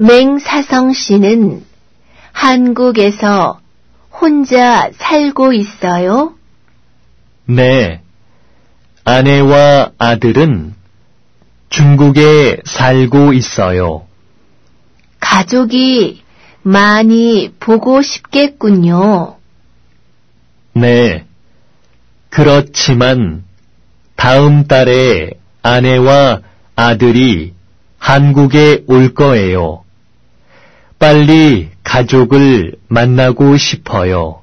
맹사성 씨는 한국에서 혼자 살고 있어요? 네. 아내와 아들은 중국에 살고 있어요. 가족이 많이 보고 싶겠군요. 네. 그렇지만 다음 달에 아내와 아들이 한국에 올 거예요. 빨리 가족을 만나고 싶어요.